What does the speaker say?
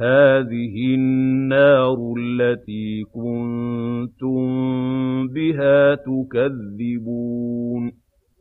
هَٰذِهِ النَّارُ الَّتِي كُنتُم بِهَا تُكَذِّبُونَ.